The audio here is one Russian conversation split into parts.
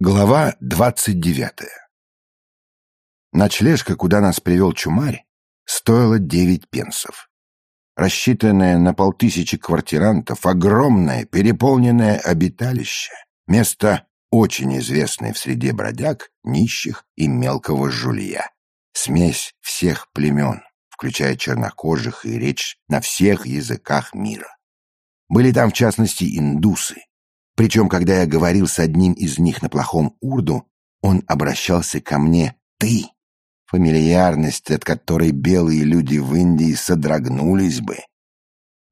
Глава двадцать девятая Ночлежка, куда нас привел Чумарь, стоила девять пенсов. Рассчитанное на полтысячи квартирантов, огромное, переполненное обиталище, место очень известное в среде бродяг, нищих и мелкого жулья. Смесь всех племен, включая чернокожих и речь на всех языках мира. Были там, в частности, индусы, причем, когда я говорил с одним из них на плохом урду, он обращался ко мне «ты», фамильярность, от которой белые люди в Индии содрогнулись бы.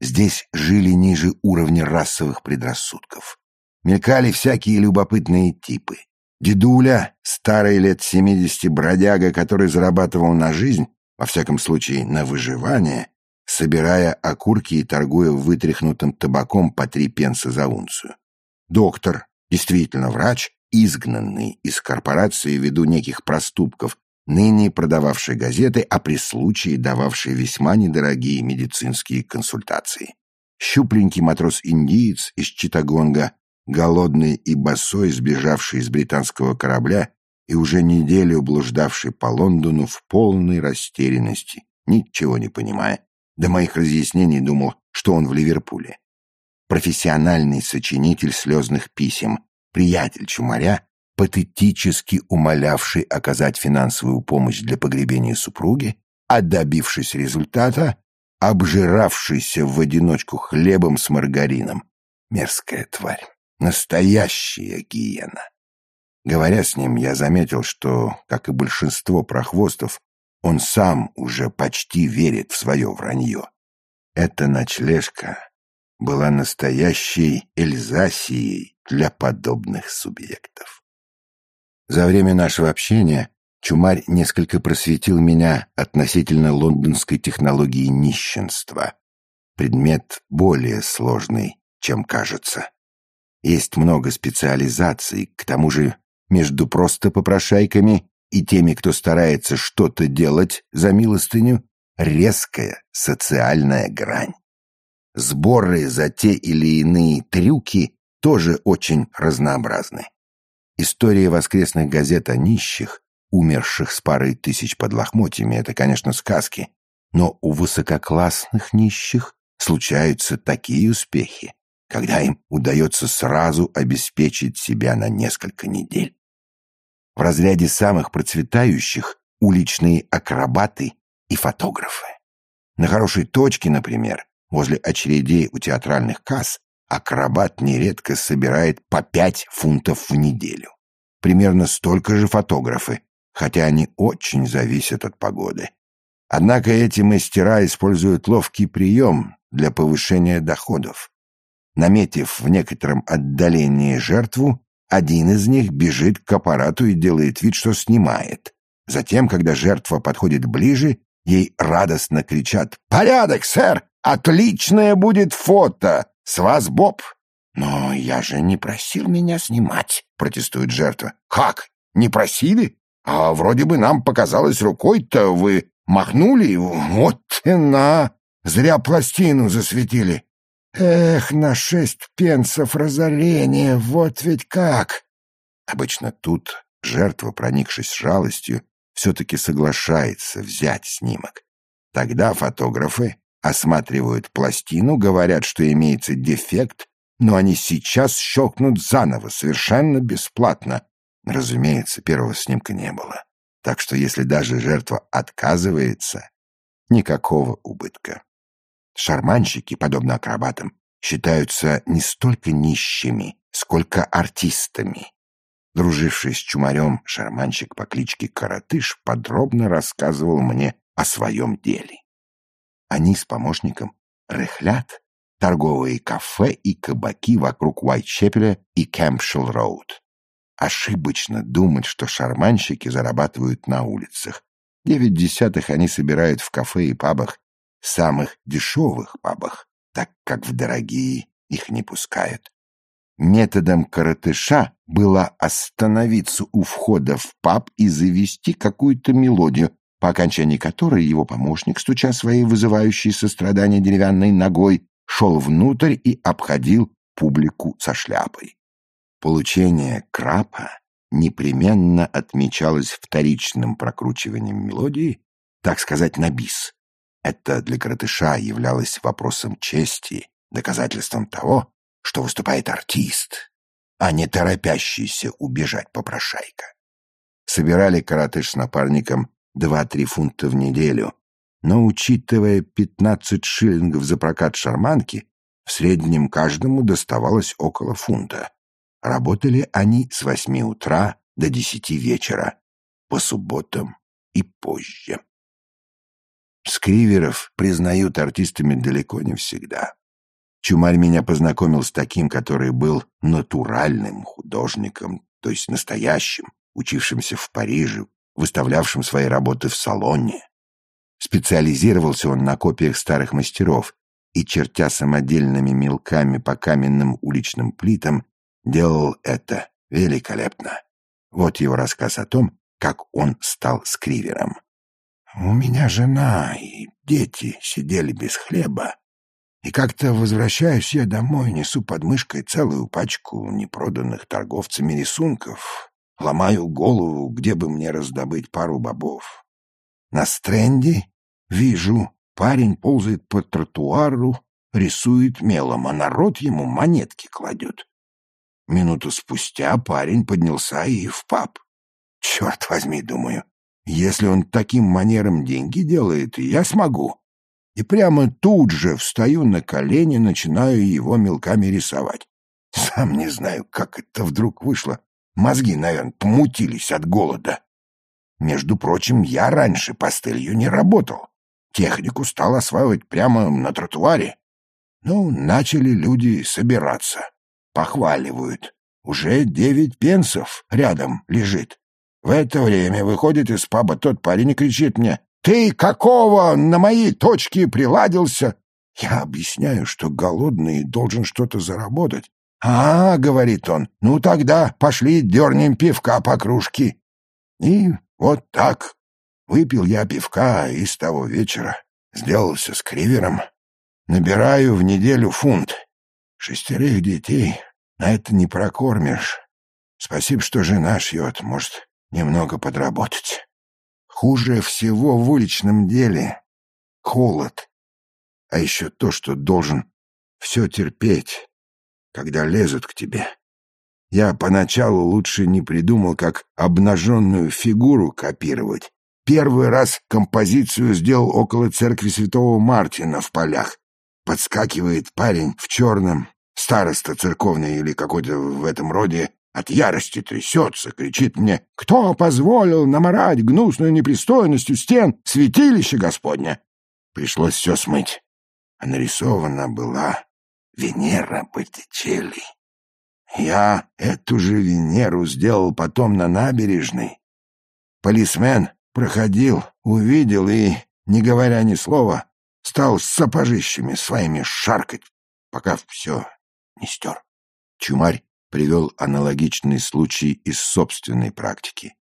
Здесь жили ниже уровня расовых предрассудков. Мелькали всякие любопытные типы. Дедуля, старый лет семидесяти бродяга, который зарабатывал на жизнь, во всяком случае на выживание, собирая окурки и торгуя вытряхнутым табаком по три пенса за унцию. Доктор, действительно врач, изгнанный из корпорации ввиду неких проступков, ныне продававший газеты, а при случае дававший весьма недорогие медицинские консультации. Щупленький матрос-индиец из Читагонга, голодный и босой, сбежавший из британского корабля и уже неделю блуждавший по Лондону в полной растерянности, ничего не понимая. До моих разъяснений думал, что он в Ливерпуле профессиональный сочинитель слезных писем, приятель Чумаря, патетически умолявший оказать финансовую помощь для погребения супруги, а добившись результата, обжиравшийся в одиночку хлебом с маргарином. Мерзкая тварь, настоящая гиена. Говоря с ним, я заметил, что, как и большинство прохвостов, он сам уже почти верит в свое вранье. Эта ночлежка была настоящей Эльзасией для подобных субъектов. За время нашего общения Чумарь несколько просветил меня относительно лондонской технологии нищенства. Предмет более сложный, чем кажется. Есть много специализаций, к тому же между просто попрошайками и теми, кто старается что-то делать за милостыню, резкая социальная грань. Сборы за те или иные трюки тоже очень разнообразны. История воскресных газет о нищих, умерших с парой тысяч под лохмотьями, это, конечно, сказки, но у высококлассных нищих случаются такие успехи, когда им удается сразу обеспечить себя на несколько недель. В разряде самых процветающих уличные акробаты и фотографы. На хорошей точке, например, Возле очередей у театральных касс акробат нередко собирает по пять фунтов в неделю. Примерно столько же фотографы, хотя они очень зависят от погоды. Однако эти мастера используют ловкий прием для повышения доходов. Наметив в некотором отдалении жертву, один из них бежит к аппарату и делает вид, что снимает. Затем, когда жертва подходит ближе, ей радостно кричат «Порядок, сэр! Отличное будет фото! С вас, Боб!» «Но я же не просил меня снимать», — протестует жертва. «Как? Не просили? А вроде бы нам показалось рукой-то вы махнули. Вот и на! Зря пластину засветили. Эх, на шесть пенсов разорения, вот ведь как!» Обычно тут жертва, проникшись жалостью, все-таки соглашается взять снимок. Тогда фотографы осматривают пластину, говорят, что имеется дефект, но они сейчас щелкнут заново, совершенно бесплатно. Разумеется, первого снимка не было. Так что если даже жертва отказывается, никакого убытка. Шарманщики, подобно акробатам, считаются не столько нищими, сколько артистами. Друживший с чумарем шарманщик по кличке Каратыш подробно рассказывал мне о своем деле. Они с помощником рыхлят торговые кафе и кабаки вокруг Уайтчепеля и Кэмпшилл-Роуд. Ошибочно думать, что шарманщики зарабатывают на улицах. Девять десятых они собирают в кафе и пабах, самых дешевых пабах, так как в дорогие их не пускают. Методом коротыша было остановиться у входа в паб и завести какую-то мелодию, по окончании которой его помощник, стуча своей вызывающей сострадание деревянной ногой, шел внутрь и обходил публику со шляпой. Получение крапа непременно отмечалось вторичным прокручиванием мелодии, так сказать, на бис. Это для коротыша являлось вопросом чести, доказательством того, что выступает артист, а не торопящийся убежать попрошайка. Собирали коротыш с напарником два-три фунта в неделю, но, учитывая пятнадцать шиллингов за прокат шарманки, в среднем каждому доставалось около фунта. Работали они с восьми утра до десяти вечера, по субботам и позже. Скриверов признают артистами далеко не всегда. Чумарь меня познакомил с таким, который был натуральным художником, то есть настоящим, учившимся в Париже, выставлявшим свои работы в салоне. Специализировался он на копиях старых мастеров и, чертя самодельными мелками по каменным уличным плитам, делал это великолепно. Вот его рассказ о том, как он стал скривером. «У меня жена и дети сидели без хлеба, и как-то возвращаюсь я домой, несу под мышкой целую пачку непроданных торговцами рисунков, ломаю голову, где бы мне раздобыть пару бобов. На стренде вижу, парень ползает по тротуару, рисует мелом, а народ ему монетки кладет. Минуту спустя парень поднялся и в паб. Черт возьми, думаю, если он таким манером деньги делает, я смогу и прямо тут же встаю на колени, начинаю его мелками рисовать. Сам не знаю, как это вдруг вышло. Мозги, наверное, помутились от голода. Между прочим, я раньше пастелью не работал. Технику стал осваивать прямо на тротуаре. Ну, начали люди собираться. Похваливают. Уже девять пенсов рядом лежит. В это время выходит из паба тот парень и кричит мне ты какого на мои точки приладился? Я объясняю, что голодный должен что-то заработать. «А, — говорит он, — ну тогда пошли дернем пивка по кружке». И вот так выпил я пивка и с того вечера сделался с кривером. Набираю в неделю фунт. Шестерых детей на это не прокормишь. Спасибо, что жена шьет, может, немного подработать. Хуже всего в уличном деле — холод. А еще то, что должен все терпеть, когда лезут к тебе. Я поначалу лучше не придумал, как обнаженную фигуру копировать. Первый раз композицию сделал около церкви святого Мартина в полях. Подскакивает парень в черном, староста церковный или какой-то в этом роде, от ярости трясется, кричит мне, «Кто позволил наморать гнусную непристойностью стен святилища Господня?» Пришлось все смыть. А нарисована была Венера Боттичелли. Я эту же Венеру сделал потом на набережной. Полисмен проходил, увидел и, не говоря ни слова, стал с сапожищами своими шаркать, пока все не стер. Чумарь привел аналогичный случай из собственной практики.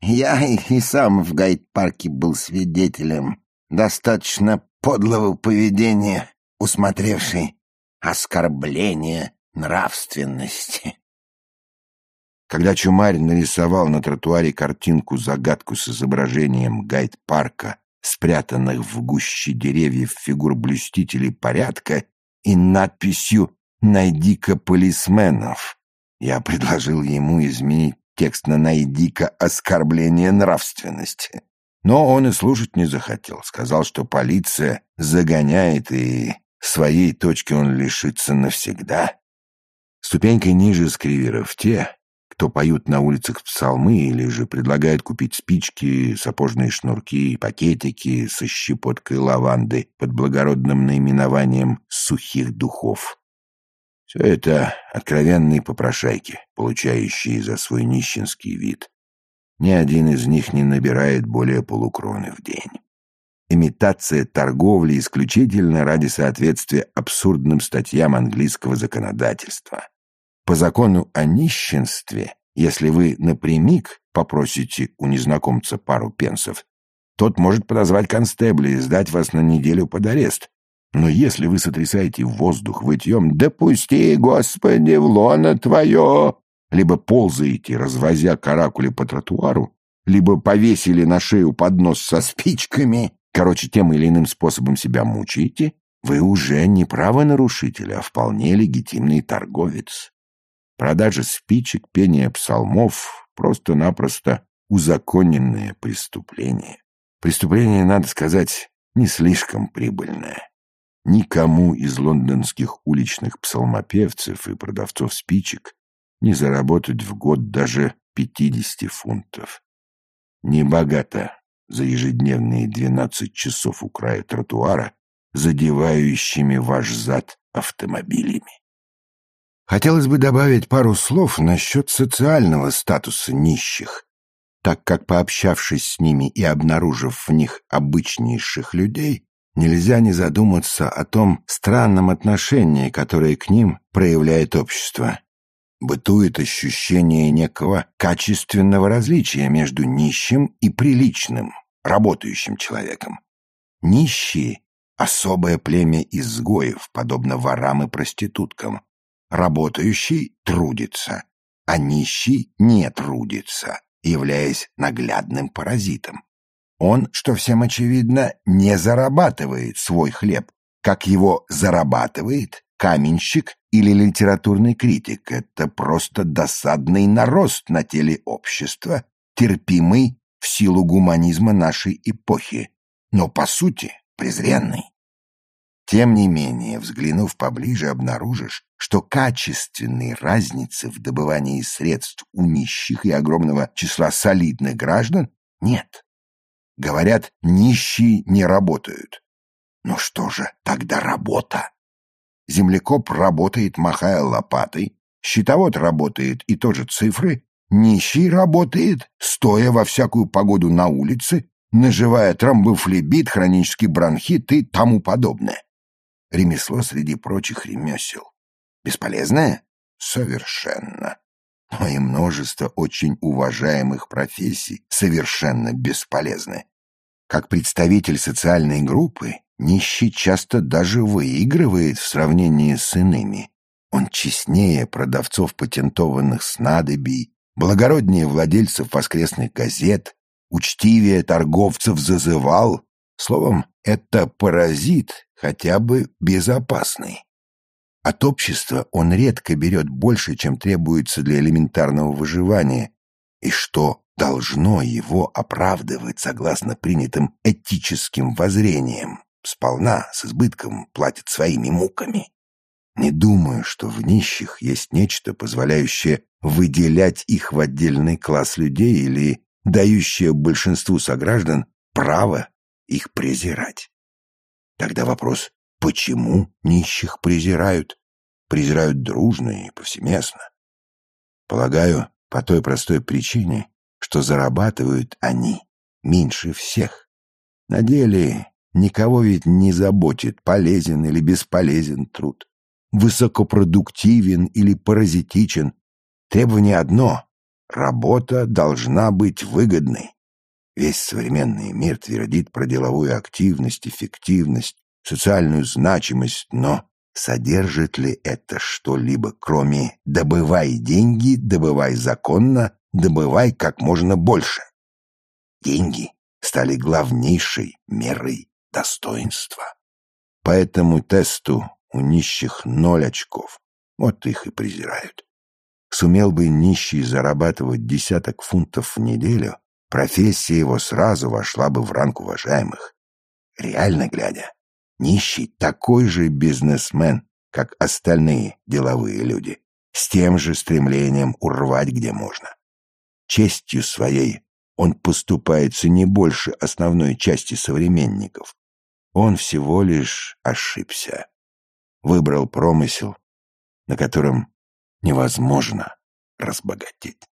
«Я и сам в гайд-парке был свидетелем достаточно подлого поведения, усмотревшей оскорбление нравственности». Когда Чумарь нарисовал на тротуаре картинку-загадку с изображением гайд-парка, спрятанных в гуще деревьев фигур блюстителей порядка и надписью «Найди-ка полисменов», я предложил ему изменить текст на «Найди-ка оскорбление нравственности». Но он и слушать не захотел. Сказал, что полиция загоняет, и своей точки он лишится навсегда. Ступенькой ниже скриверов те, кто поют на улицах псалмы или же предлагают купить спички, сапожные шнурки, пакетики со щепоткой лаванды под благородным наименованием сухих духов. Все это откровенные попрошайки, получающие за свой нищенский вид. Ни один из них не набирает более полукроны в день. Имитация торговли исключительно ради соответствия абсурдным статьям английского законодательства. По закону о нищенстве, если вы напрямик попросите у незнакомца пару пенсов, тот может подозвать констебля и сдать вас на неделю под арест, но если вы сотрясаете воздух вытьем, допусти, Господи, в лоно твое, либо ползаете, развозя каракули по тротуару, либо повесили на шею поднос со спичками, короче, тем или иным способом себя мучаете, вы уже не правонарушитель, а вполне легитимный торговец. Продажа спичек, пение псалмов — просто-напросто узаконенное преступление. Преступление, надо сказать, не слишком прибыльное. Никому из лондонских уличных псалмопевцев и продавцов спичек не заработать в год даже 50 фунтов. Небогато за ежедневные 12 часов у края тротуара, задевающими ваш зад автомобилями. Хотелось бы добавить пару слов насчет социального статуса нищих, так как, пообщавшись с ними и обнаружив в них обычнейших людей, нельзя не задуматься о том странном отношении, которое к ним проявляет общество. Бытует ощущение некого качественного различия между нищим и приличным, работающим человеком. Нищие — особое племя изгоев, подобно ворам и проституткам. Работающий трудится, а нищий не трудится, являясь наглядным паразитом. Он, что всем очевидно, не зарабатывает свой хлеб, как его зарабатывает каменщик или литературный критик. Это просто досадный нарост на теле общества, терпимый в силу гуманизма нашей эпохи, но по сути презренный. Тем не менее, взглянув поближе, обнаружишь, что качественной разницы в добывании средств у нищих и огромного числа солидных граждан нет. Говорят, нищие не работают. Но что же тогда работа? Землекоп работает, махая лопатой, счетовод работает и тоже цифры, нищий работает, стоя во всякую погоду на улице, наживая тромбофлебит, хронический бронхит и тому подобное. Ремесло среди прочих ремесел. Бесполезное? Совершенно но и множество очень уважаемых профессий совершенно бесполезны. Как представитель социальной группы, нищий часто даже выигрывает в сравнении с иными. Он честнее продавцов патентованных снадобий, благороднее владельцев воскресных газет, учтивее торговцев зазывал. Словом, это паразит, хотя бы безопасный. От общества он редко берет больше, чем требуется для элементарного выживания, и что должно его оправдывать согласно принятым этическим воззрениям, сполна, с избытком, платит своими муками. Не думаю, что в нищих есть нечто, позволяющее выделять их в отдельный класс людей или дающее большинству сограждан право их презирать. Тогда вопрос, Почему нищих презирают? Презирают дружно и повсеместно. Полагаю, по той простой причине, что зарабатывают они меньше всех. На деле никого ведь не заботит, полезен или бесполезен труд, высокопродуктивен или паразитичен. Требование одно — работа должна быть выгодной. Весь современный мир твердит про деловую активность, эффективность, социальную значимость, но содержит ли это что-либо, кроме «добывай деньги, добывай законно, добывай как можно больше»? Деньги стали главнейшей мерой достоинства. По этому тесту у нищих ноль очков, вот их и презирают. Сумел бы нищий зарабатывать десяток фунтов в неделю, профессия его сразу вошла бы в ранг уважаемых. Реально глядя, Нищий такой же бизнесмен, как остальные деловые люди, с тем же стремлением урвать где можно. Честью своей он поступается не больше основной части современников. Он всего лишь ошибся. Выбрал промысел, на котором невозможно разбогатеть.